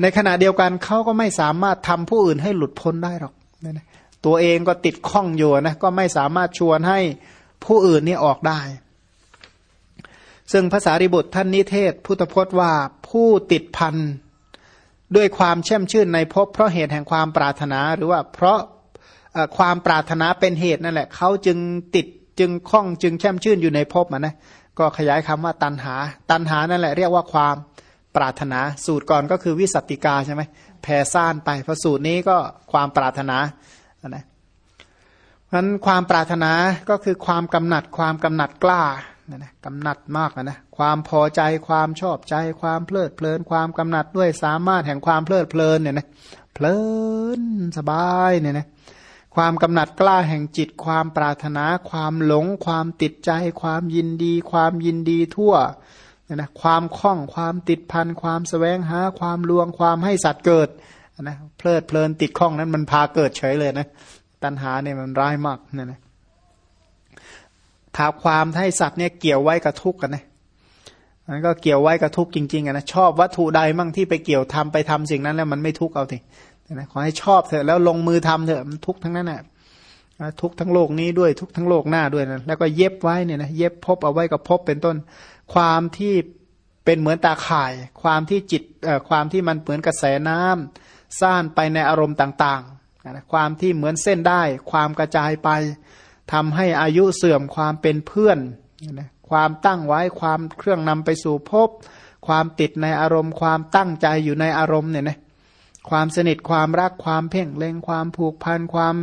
ในขณะเดียวกันเขาก็ไม่สามารถทำผู้อื่นให้หลุดพ้นได้หรอกตัวเองก็ติดข้องอยู่นะก็ไม่สามารถชวนให้ผู้อื่นนี่ออกได้ ซึ่งภาษาริบุตรท่านนิเทศ พุทธพจน์ว่าผู้ติดพันด้วยความเชื่อมชื่นในภพเพราะเหตุแห่งความปรารถนา หรือว่าเพราะความปรารถนาเป็นเหตุนั่นแหละเขาจึงติดจึงคล้องจึงแช่มชื่นอยู่ในภพมันะก็ขยายคำว่าตันหา ตันหานั่นแหละเรียกว่าความ ปรารถนาสูตรก่อนก็คือวิสัตติกาใช่ไหมแผ่ซ่านไปพอสูตรนี้ก็ความปรารถนานะเพราะนั้นความปรารถนาก็คือความกำหนัดความกำหนัดกล้านะนะกำหนัดมากนะความพอใจความชอบใจ ความเพลิดเพลิน ความกำหนัดด้วยสามารถแห่งความเพลิดเพลินเนี่ยนะเพลินสบายเนี่ยนะความกำหนัดกล้าแห่งจิต ความปรารถนา ความหลง ความติดใจ ความยินดี ความยินดีทั่ว นี่ยนะความคล่องความติดพันความสแสวงหาความลวงความให้สัตว์เกิดนะเพลิดเพลินติดข้องนั้นมันพาเกิดเฉยเลยนะตัณหาเนี่ยมันร้ายมากนี่ยนะถาความให้สัตว์เนี่ยเกี่ยวไว้กับทุกข์กันนะมันก็เกี่ยวไว้กับทุกข์จริงๆนะชอบวัตถุใดมั่งที่ไปเกี่ยวทำไปทำสิ่งนั้นแล้วมันไม่ทุกข์เอาทีนะขอให้ชอบเถอะแล้วลงมือทำเถอะมันทุกข์ทั้งนั้นแหละ ทุกทั้งโลกนี้ด้วยทุกทั้งโลกหน้าด้วยนะแล้วก็เย็บไว้เนี่ยนะเย็บพบเอาไว้กับพบเป็นต้น ความที่เป็นเหมือนตาข่าย ความที่จิตเอ่อความที่มันเหมือนกระแสน้ำซ่านไปในอารมณ์ต่างๆนะความที่เหมือนเส้นได้ ความกระจายไปทำให้อายุเสื่อมความเป็นเพื่อนนะความตั้งไว้ความเครื่องนำไปสู่พบ ความติดในอารมณ์ ความตั้งใจอยู่ในอารมณ์เนี่ยนะความสนิทความรักความเพ่งเล็งความผูกพันความ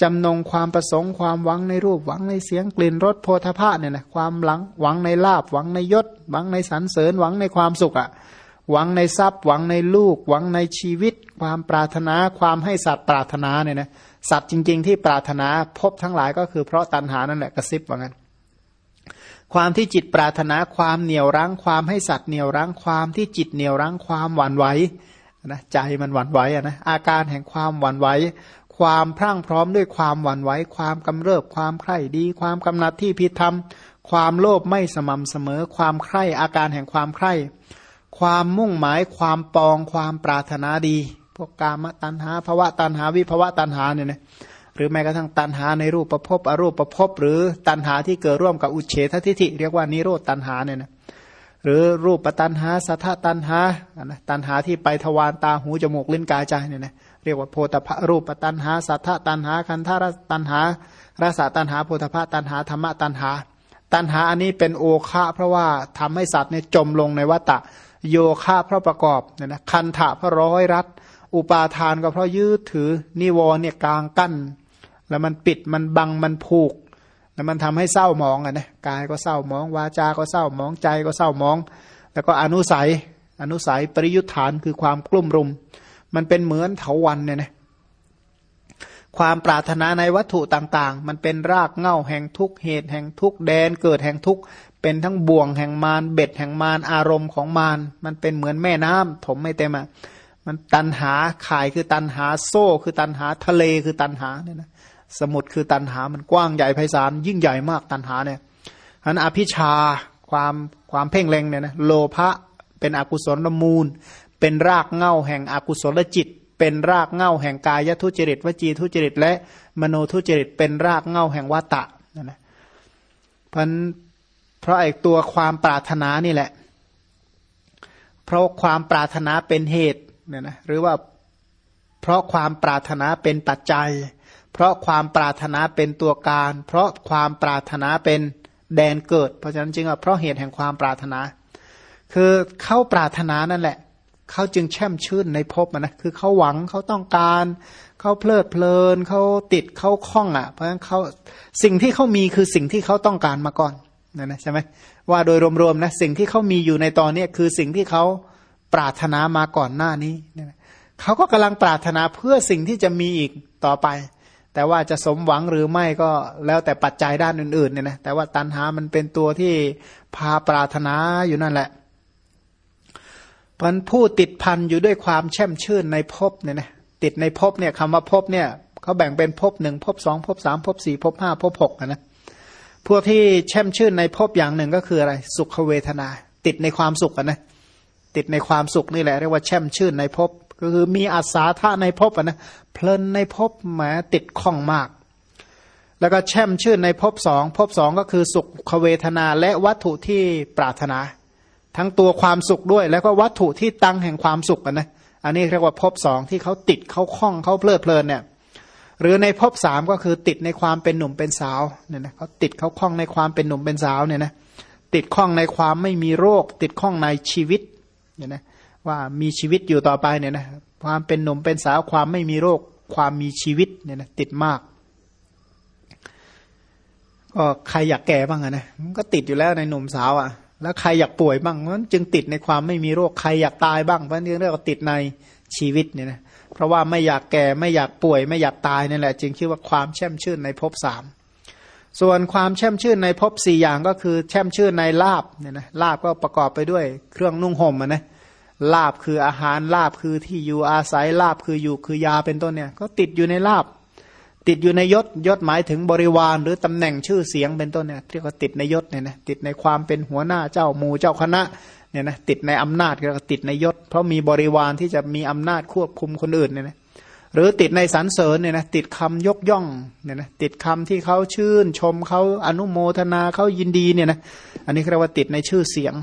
จำนงความประสงค์ความหวังในรูปหวังในเสียงกลิ่นรสโพธาภาเนี่ยนะความหลังหวังในลาบหวังในยศ หวังในสรรเสริญหวังในความสุขอะ่ะหวังในทรัพย์หวังในลูก หวังในชีวิต ความปรารถนาความให้สัตว์ปรารถนาเนี่ยนะสัตว์จริง ๆ ที่ปรารถนาพบทั้งหลายก็คือเพราะตัณหานั่นแหละกระซิบว่างั้นความที่จิตปรารถนาความเหนียวรั้งความให้สัตว์เหนียวรั้งความที่จิตเหนียวรั้งความหวั่นไหวนะใจมันหวั่นไหวนะอาการแห่งความหวั่นไหว ความพรั่งพร้อมด้วยความหวั่นไหวความกำเริบความใคร่ดี ความกำหนัดที่พิธรรม ความโลภไม่สม่ำเสมอ ความใคร่อาการแห่งความใคร่ ความมุ่งหมายความปองความปรารถนาดี พวกกามตัณหาภวะตัณหาวิภวะตัณหาเนี่ยนะหรือแม้กระทั่งตัณหาในรูปประพบอรูปประพบหรือตัณหาที่เกิดร่วมกับอุเฉททิฏฐิเรียกว่านิโรธตัณหาเนี่ยนะหรือรูปตันหาสัทธตันหาตันหาที่ไปทวารตาหูจมูกลิ้นกายใจเนี่ยนะ เรียกว่าโพธพะรูปตันหา สัทธตันหาคันธารตันหา รสตันหาโพธพะตันหาธรรมตันหา ตันหาอันนี้เป็นโอคะเพราะว่าทำให้สัตว์เนี่ยจมลงในวัฏะโยคะเพราะประกอบเนี่ยนะคันถะเพราะร้อยรัดอุปาทานก็เพราะยืดถือนิวรเนี่ยกลางกั้น แล้วมันปิดมันบังมันผูก แล้วมันทำให้เศร้ามองอะนะกายก็เศร้ามอง วาจาก็เศร้ามองใจก็เศร้ามอง แล้วก็อนุสัยอนุสัยปริยุทธานคือความกลุ่มรุม มันเป็นเหมือนเถาวันเนี่ยนะความปรารถนาในวัตถุต่างๆ มันเป็นรากเง่าแห่งทุกเหตุแห่งทุกแดนเกิดแห่งทุกเป็นทั้งบ่วงแห่งมารเบ็ดแห่งมารอารมณ์ของมารมันเป็นเหมือนแม่น้ำถมไม่เต็มอะมันตันหาข่ายคือตันหาโซ่ คือตันหาทะเลคือตันหาเนี่ยนะสมุดคือตันหามันกว้างใหญ่ไพศาลยิ่งใหญ่มากตันหาเนี่ยอันอภิชาความความเพ่งเล็งเนี่ยนะโลภะ เป็นอกุศลมูล เป็นรากเง่าแห่งอกุศลจิต เป็นรากเง่าแห่งกายทุจริตวจีทุจริต และมโนทุจริต เป็นรากเง่าแห่งวัตตะนะนะเพราะเพราะไอ้ตัวความปรารถนานี่แหละ เพราะความปรารถนาเป็นเหตุเนี่ยนะหรือว่าเพราะความปรารถนาเป็นปัจจัย เพราะความปรารถนาเป็นตัวการ เพราะความปรารถนาเป็นแดนเกิด เพราะฉะนั้นจึงว่าเพราะเหตุแห่งความปรารถนา คือเขาปรารถนานั่นแหละเขาจึงแช่มชื่นในภพนะคือเขาหวังเขาต้องการเขาเพลิดเพลินเขาติดเขาคล้องอะ เพราะฉะนั้นเขาสิ่งที่เขามีคือสิ่งที่เขาต้องการมาก่อนนั่นนะใช่ไหมว่าโดยรวมๆนะสิ่งที่เขามีอยู่ในตอนนี้คือสิ่งที่เขาปรารถนามาก่อนหน้านี้เขาก็กำลังปรารถนาเพื่อสิ่งที่จะมีอีกต่อไป แต่ว่าจะสมหวังหรือไม่ก็แล้วแต่ปัจจัยด้านอื่นๆเนี่ยนะแต่ว่าตัณหามันเป็นตัวที่พาปรารถนาอยู่นั่นแหละ พันผู้ติดพันอยู่ด้วยความแช่มชื่นในภพเนี่ยนะติดในภพเนี่ยคำว่าภพเนี่ยเขาแบ่งเป็นภพหนึ่งภพสองภพสามภพสี่ภพห้าภพหกนะพวกที่แช่มชื่นในภพอย่างหนึ่งก็คืออะไร สุขเวทนา ติดในความสุขนะติดในความสุขนี่แหละเรียกว่าแช่มชื่นในภพก็คือมีอาสาท่าในภพนะเพลินในภพแหมติดข้องมาก แล้วก็แช่มชื่นในภพสองภพสองก็คือสุขเวทนาและวัตถุที่ปรารถนา ทั้งตัวความสุขด้วย แล้วก็วัตถุที่ตั้งแห่งความสุขกันนะอันนี้เรียกว่าภพสองที่เขาติดเขาคล้องเขาเพลิดเพลินเนี่ยหรือในภพสามก็คือติดในความเป็นหนุ่มเป็นสาวเนี่ยนะเขาติดเขาคล้องในความเป็นหนุ่มเป็นสาวเนี่ยนะติดข้องในความไม่มีโรค ติดข้องในชีวิตเนี่ยนะว่ามีชีวิตอยู่ต่อไปเนี่ยนะความเป็นหนุ่มเป็นสาวความไม่มีโรค ความมีชีวิตเนี่ยนะติดมากก็ใครอยากแก่บ้างอะนะมันก็ติดอยู่แล้วในหนุ่มสาวอะ่ะ แล้วใครอยากป่วยบ้างมันจึงติดในความไม่มีโรคใครอยากตายบ้างเพราะนี่เรียกว่าติดในชีวิตเนี่ยนะเพราะว่าไม่อยากแก่ไม่อยากป่วย ไม่อยากตายนั่นแหละ จึงคิดว่าความแช่มชื่นในภพสามส่วนความแช่มชื่นในภพสี่อย่างก็คือ แช่มชื่นในลาบเนี่ยนะลาบก็ประกอบไปด้วยเครื่องนุ่งห่มนะลาบคืออาหารลาบคือที่อยู่อาศัยลาบคืออยู่คือยาเป็นต้นเนี่ย ก็ติดอยู่ในลาบ ติดอยู่ในยศยศหมายถึงบริวาร หรือตำแหน่งชื่อเสียงเป็นต้นเนี่ยเรียกว่าติดในยศเนี่ยนะติดในความเป็นหัวหน้าเจ้าหมู่เจ้าคณะเนี่ยนะติดในอำนาจก็ติดในยศ เพราะมีบริวารที่จะมีอำนาจควบคุมคนอื่นเนี่ยนะหรือติดในสรรเสริญเนี่ยนะติดคำยกย่องเนี่ยนะติดคำที่เขาชื่นชมเขาอนุโมทนาเขายินดีเนี่ยนะอันนี้เรียกว่าติดในชื่อเสียง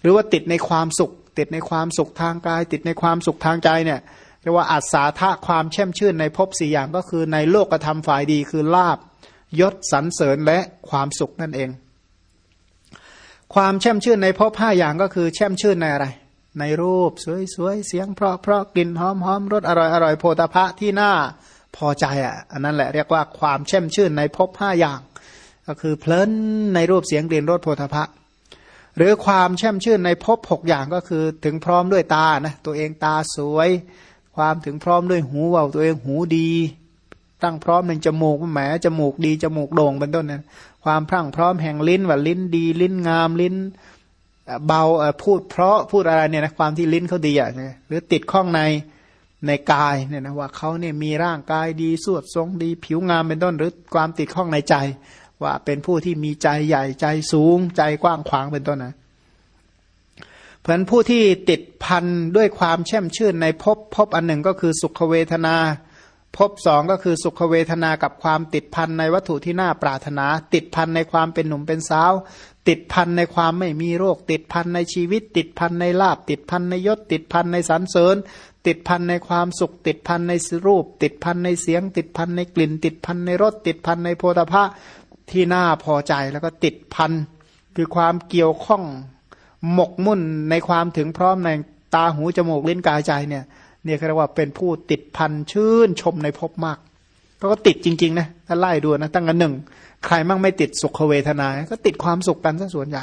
หรือว่าติดในความสุข ติดในความสุขทางกาย ติดในความสุขทางใจเนี่ย เรียกว่าอัศาธาความแช่มชื่นในภพสี่อย่างก็คือในโลกธรรมฝ่ายดีคือลาบยศสรรเสริญและความสุขนั่นเอง ความแช่มชื่นในภพห้าอย่างก็คือแช่มชื่นในอะไร ในรูปสวยๆเสียงเพราะเพราะกลิ่นหอมหอมรสอร่อยอร่อยโพธาภะที่น่าพอใจอะอันนั้นแหละเรียกว่าความแช่มชื่นในภพห้าอย่าง ก็คือเพลินในรูปเสียงกลิ่นรสโพธาภะหรือความแช่มชื่นในภพหกอย่างก็คือถึงพร้อมด้วยตานะตัวเองตาสวย ความถึงพร้อมด้วยหูว่าตัวเองหูดี ตั้งพร้อมหนึ่งจมูกแหมจมูกดีจมูกโด่งเป็นต้นนั้นความพรั่งพร้อมแห่งลิ้นว่าลิ้นดี ลิ้นงามลิ้นเบาพูดเพราะพูดอะไรเนี่ยนะความที่ลิ้นเขาดีอะหรือติดข้องในในกายเนี่ยนะว่าเขาเนี่ยมีร่างกายดีสวดทรงดี ผิวงามเป็นต้นหรือความติดข้องในใจ ว่าเป็นผู้ที่มีใจใหญ่ใจสูงใจกว้างขวางเป็นต้นนะ พราะฉะนั้นผู้ที่ติดพันด้วยความแช่มชื่นในภพภพอันหนึ่งก็คือสุขเวทนาภพสองก็คือสุขเวทนากับความติดพันในวัตถุที่น่าปรารถนา ติดพันในความเป็นหนุ่มเป็นสาว ติดพันในความไม่มีโรค ติดพันในชีวิต ติดพันในลาบ ติดพันในยศ ติดพันในสรรเสริญ ติดพันในความสุข ติดพันในรูป ติดพันในเสียง ติดพันในกลิ่น ติดพันในรสติดพันในโพธาภะที่น่าพอใจแล้วก็ติดพันคือความเกี่ยวข้อง หมกมุ่นในความถึงพร้อมในตาหูจมูกลิ้นกายใจเนี่ยเนี่ยเรียกว่าเป็นผู้ติดพันชื่นชมในภพมากก็ติดจริงๆนะถ้าไล่ดูนะตั้งกันหนึ่งใครมั่งไม่ติดสุขเวทนา ก็ติดความสุขกันซะส่วนใหญ่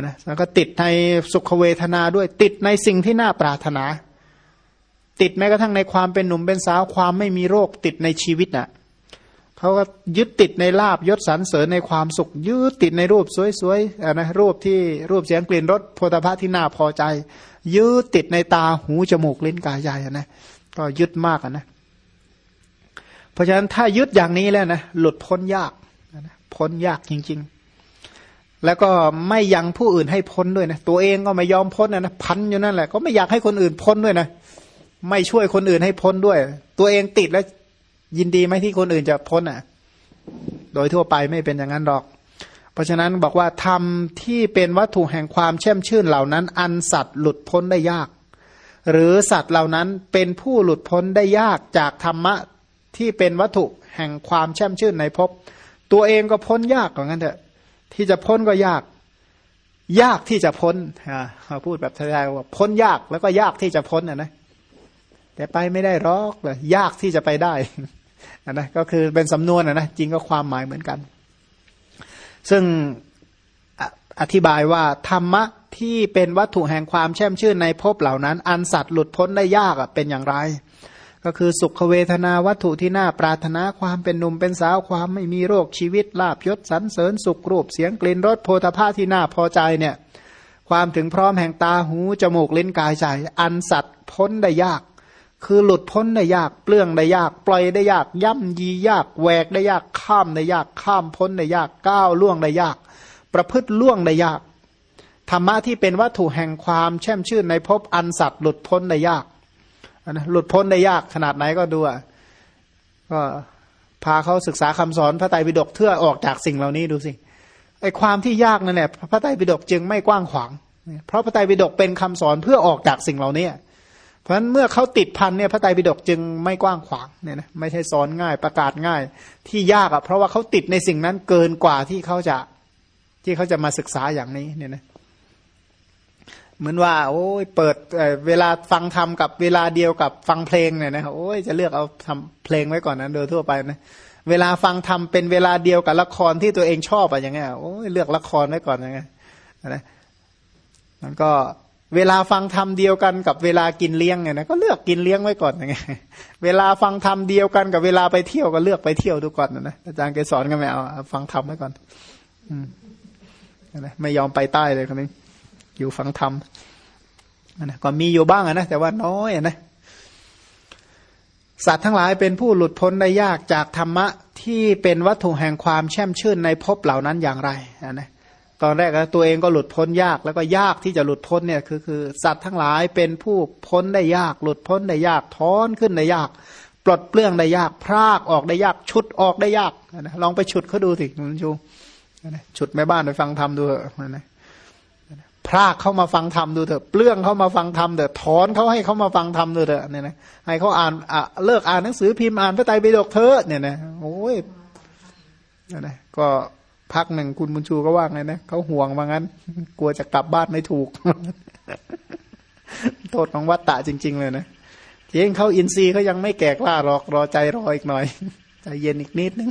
นะแล้วก็ติดในสุขเวทนาด้วยติดในสิ่งที่น่าปรารถนา ติดแม้กระทั่งในความเป็นหนุ่มเป็นสาวความไม่มีโรคติดในชีวิตนะ่ะ เขาก็ยึดติดในลาบยศสรรเสริญในความสุข ยึดติดในรูปสวยๆนะรูปที่รูปเสียงกลิ่นรสโพธาภะที่น่าพอใจ ยึดติดในตาหูจมูกลิ้นกายใจนะก็ยึดมากนะ เพราะฉะนั้นถ้ายึดอย่างนี้แล้วนะหลุดพ้นยากพ้นยากจริง ๆ แล้วก็ไม่ยังผู้อื่นให้พ้นด้วยนะตัวเองก็ไม่ยอมพ้นนะนะพันอยู่นั่นแหละก็ไม่อยากให้คนอื่นพ้นด้วยนะไม่ช่วยคนอื่นให้พ้นด้วย ตัวเองติดแล้ว ยินดีไหมที่คนอื่นจะพ้นอะ โดยทั่วไปไม่เป็นอย่างนั้นหรอก เพราะฉะนั้นบอกว่าทำที่เป็นวัตถุแห่งความแช่มชื่นเหล่านั้น อันสัตว์หลุดพ้นได้ยาก หรือสัตว์เหล่านั้นเป็นผู้หลุดพ้นได้ยากจากธรรมะที่เป็นวัตถุแห่งความแช่มชื่นในภพตัวเองก็พ้นยากกว่างั้นเถอะ ที่จะพ้นก็ยาก ยากที่จะพ้นอ่าพูดแบบทายว่าพ้นยากแล้วก็ยากที่จะพ้นอะนะแต่ไปไม่ได้รอกเลยยากที่จะไปได้ อะนะก็คือเป็นสำนวนอะนะจริงก็ความหมายเหมือนกัน ซึ่งอธิบายว่าธรรมะที่เป็นวัตถุแห่งความแช่มชื่นในภพเหล่านั้น อันสัตว์หลุดพ้นได้ยากอะเป็นอย่างไร ก็คือสุขเวทนาวัตถุที่น่าปรารถนาความเป็นหนุ่มเป็นสาวความไม่มีโรคชีวิตลาบยศสรรเสริญสุขรูปเสียงกลิ่นรสโพธาภาที่น่าพอใจเนี่ยความถึงพร้อมแห่งตาหูจมูกลิ้นกายใจ อันสัตว์พ้นได้ยาก คือหลุดพ้นได้ยากเปลื้องได้ยาก ปล่อยได้ยาก ย่ำยียากแหวกได้ยากข้ามได้ยากข้ามพ้นได้ยากก้าวล่วงได้ยาก ประพฤติล่วงได้ยากธรรมะที่เป็นวัตถุแห่งความแช่มชื่นในภพอันสัตว์หลุดพ้นได้ยากนะหลุดพ้นได้ยากขนาดไหนก็ดูอะก็พาเขาศึกษาคำสอนพระไตรปิฎกเพื่อออกจากสิ่งเหล่านี้ดูสิไอความที่ยากนั่นแหละพระไตรปิฎกจึงไม่กว้างขวาง เพราะพระไตรปิฎกเป็นคำสอนเพื่อออกจากสิ่งเหล่านี้ ราะฉะนั้นเมื่อเขาติดพันเนี่ยพระไตรปิฎกจึงไม่กว้างขวางเนี่ยนะไม่ใช่สอนง่ายประกาศง่าย ที่ยากอะ เพราะว่าเขาติดในสิ่งนั้นเกินกว่าที่เขาจะที่เขาจะมาศึกษาอย่างนี้เนี่ยนะเหมือนว่า โอ้ยเปิดเวลาฟังธรรมกับเวลาเดียวกับฟังเพลงเนี่ยนะโอ้ยจะเลือกเอาทำเพลงไว้ก่อนนะโดยทั่วไปนะเวลาฟังธรรมเป็นเวลาเดียวกับละครที่ตัวเองชอบอะอย่างเงี้ยโอ้ยเลือกละครไว้ก่อนอย่างเงี้ยนะมันก็ เวลาฟังธรรมเดียวกันกับเวลากินเลี้ยงไงนะก็เลือกกินเลี้ยงไว้ก่อนอย่างเงี้ยเวลาฟังธรรมเดียวกันกับเวลาไปเที่ยวก็เลือกไปเที่ยวดูก่อนนะอาจารย์แกสอนกันไหมเอาฟังธรรมไว้ก่อน อืมนะไม่ยอมไปใต้เลยคนนี้อยู่ฟังธรรมนะก็มีอยู่บ้างนะแต่ว่าน้อยนะสัตว์ทั้งหลายเป็นผู้หลุดพ้นได้ยากจากธรรมะที่เป็นวัตถุแห่งความแช่มชื่นในภพเหล่านั้นอย่างไรนะ ตอนแรกตัวเองก็หลุดพ้นยากแล้วก็ยากที่จะหลุดพ้นเนี่ยคือคือสัตว์ทั้งหลายเป็นผู้พ้นได้ยาก หลุดพ้นได้ยากถอนขึ้นได้ยาก ปลดเปลื้องได้ยากพรากออกได้ยากชุดออกได้ยากนะลองไปฉุดเขาดูสิคุณชูฉุดแม่บ้านไปฟังธรรมดูเถอะนะพรากเข้ามาฟังธรรมดูเถอะเปลื้องเข้ามาฟังธรรมเถอะถอนเขาให้เขามาฟังธรรมดูเถอะเนี่ยนะให้เขาอ่านอะเลิกอ่านหนังสือพิมพ์อ่านพระไตรปิฎกเถอะเนี่ยนะโอ้ยเนี่ยนะก็ พักหนึ่งคุณบุญชูก็ว่าไงนะเขาห่วงว่างั้น กลัวจะกลับบ้านไม่ถูก โทษของวัตตะจริง ๆ เลยนะเทียงเขาอินทรีย์เขายังไม่แก่กล้าหรอกรอใจรออีกหน่อยใจเย็นอีกนิดนึง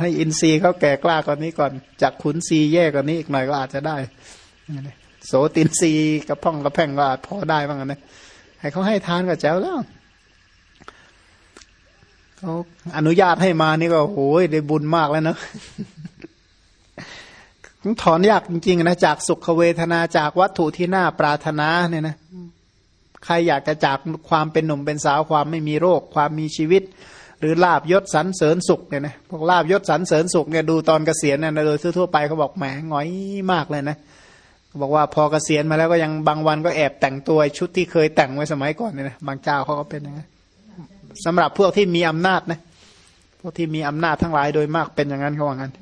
ให้อินทรีย์เขาแก่กล้าก่อนนี้ก่อนจากขุนซีแย่กว่านี้อีกหน่อยก็อาจจะได้โสตินซีกระพ่องกระแพ่งก็อาจพอได้บ้างนะให้เขาให้ทานก็แจ๋วแล้วเขาอนุญาตให้มานี่ก็โอ้ยได้บุญมากแล้วเนาะ ถอนยากจริงๆนะจากสุขเวทนาจากวัตถุที่น่าปรารถนาเนี่ยนะใครอยากจะจากความเป็นหนุ่มเป็นสาวความไม่มีโรค ความมีชีวิต หรือลาบยศสรรเสริญสุขเนี่ยนะพวกลาบยศสรรเสริญสุขเนี่ยดูตอนเกษียณเนี่ยโดยทั่วไปเขาบอกแหมหงอยมากเลยนะบอกว่าพอเกษียณมาแล้วก็ยังบางวันก็แอบแต่งตัวชุดที่เคยแต่งไว้สมัยก่อนเนี่ยนะบางเจ้าเขาก็เป็นอย่างนั้นสำหรับพวกที่มีอำนาจนะพวกที่มีอำนาจทั้งหลายโดยมากเป็นอย่างนั้นเขาว่างั้น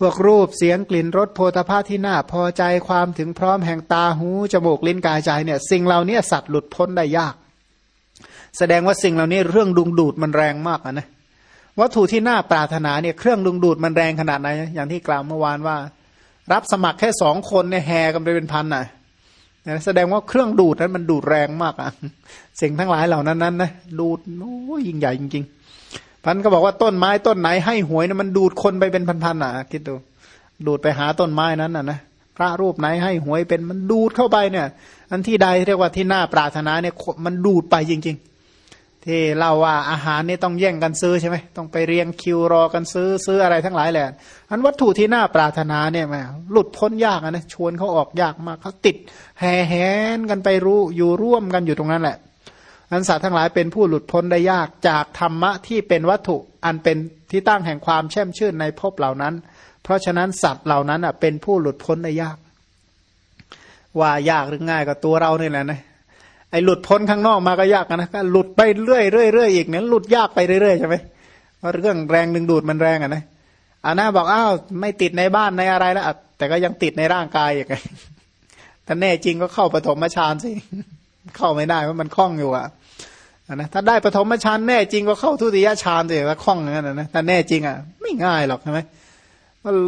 พวกรูปเสียงกลิ่นรสโพธาภาที่น่าพอใจความถึงพร้อมแห่งตาหูจมูกลิ้นกายใจเนี่ยสิ่งเหล่านี้สัตว์หลุดพ้นได้ยาก แสดงว่าสิ่งเหล่านี้เรื่องดุงดูดมันแรงมากนะวัตถุที่น่าปรารถนาเนี่ยเครื่องดุงดูดมันแรงขนาดไหนอย่างที่กล่าวเมื่อวานว่า รับสมัครแค่สองคนเนี่ยแห่กันไปเป็นพันน่ะแสดงว่าเครื่องดูดนั้นมันดูดแรงมากอะสิ่งทั้งหลายเหล่านั้นนั้นนะดูดโอ้ยิ่งใหญ่จริง ๆ พันก็บอกว่าต้นไม้ต้นไหนให้หวยนะมันดูดคนไปเป็นพันๆอะคิดดู ดูดไปหาต้นไม้นั้นอะนะพระรูปไหนให้หวยเป็นมันดูดเข้าไปเนี่ย อันที่ใดเรียกว่าที่หน่าปรารถนาเนี่ยมันดูดไปจริง ๆ ที่เล่าว่าอาหารนี่ต้องแย่งกันซื้อใช่ไหมต้องไปเรียงคิวรอกันซื้อซื้ออะไรทั้งหลายแหละอันวัตถุที่หน่าปรารถนาเนี่ยแมหลุดพ้นยากนะชวนเขาออกยากมากเขาติด แห่แหนกันไปรู้อยู่ร่วมกันอยู่ตรงนั้นแหละ อันสัตว์ทั้งหลายเป็นผู้หลุดพ้นได้ยากจากธรรมะที่เป็นวัตถุอันเป็นที่ตั้งแห่งความแช่มชื่นในภพเหล่านั้น เพราะฉะนั้นสัตว์เหล่านั้นเป็นผู้หลุดพ้นได้ยาก ว่ายากหรือง่ายก็ตัวเราเนี่ยแหละนะไอ้หลุดพ้นข้างนอกมาก็ยากนะก็หลุดไปเรื่อยเรื่อยเรื่อยอีกเนี่ยหลุดยากไปเรื่อยๆใช่ไหมเพราะเรื่องแรงดึงดูดมันแรงอะนะอานาบอกอ้าวไม่ติดในบ้านในอะไรแล้วแต่ก็ยังติดในร่างกายอย่างไงแต่แน่จริงก็เข้าปฐมฌานสิ เข้าไม่ได้เพราะมันคล้องอยู่อะนะถ้าได้ปฐมฌานแน่จริงก็เข้าทุติยฌานเลยว่าคล่องอย่างนั้นนะถ้าแน่จริงอะไม่ง่ายหรอกใช่ไหม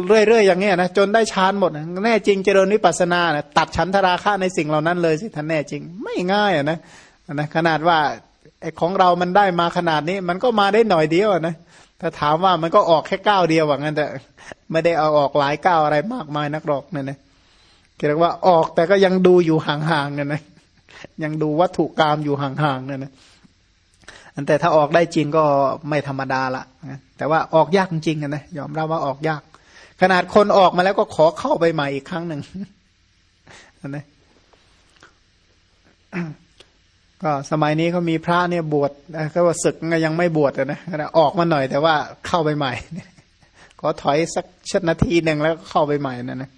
เรื่อยๆอย่างเงี้ยนะจนได้ฌานหมดแน่จริงเจริญวิปัสนานะตัดฉันทราคะในสิ่งเหล่านั้นเลยสิท่านแน่จริงไม่ง่ายอะนะนะขนาดว่าไอ้ของเรามันได้มาขนาดนี้ มันก็มาได้หน่อยเดียวนะถ้าถามว่ามันก็ออกแค่ก้าวเดียวว่างั้นแต่ไม่ได้เอาออกหลายก้าวอะไรมากมายนักหรอกเนี่ยนะเรียกว่าออกแต่ก็ยังดูอยู่ห่างๆกันนะ ยังดูวัตถุกรรมอยู่ห่างๆเนี่ยนะแต่ถ้าออกได้จริงก็ไม่ธรรมดาละแต่ว่าออกยากจริงนะยอมรับว่าออกยาก ขนาดคนออกมาแล้วก็ขอเข้าไปใหม่อีกครั้งหนึ่งนะก็สมัยนี้เขามีพระเนี่ยบวชก็ว่าศึกยังไม่บวชนะออกมาหน่อยแต่ว่าเข้าไปใหม่ขอถอยสักชัดนาทีหนึ่งแล้วเข้าไปใหม่นะนะ